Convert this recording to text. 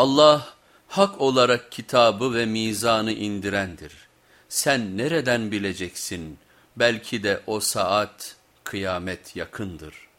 Allah hak olarak kitabı ve mizanı indirendir. Sen nereden bileceksin? Belki de o saat kıyamet yakındır.''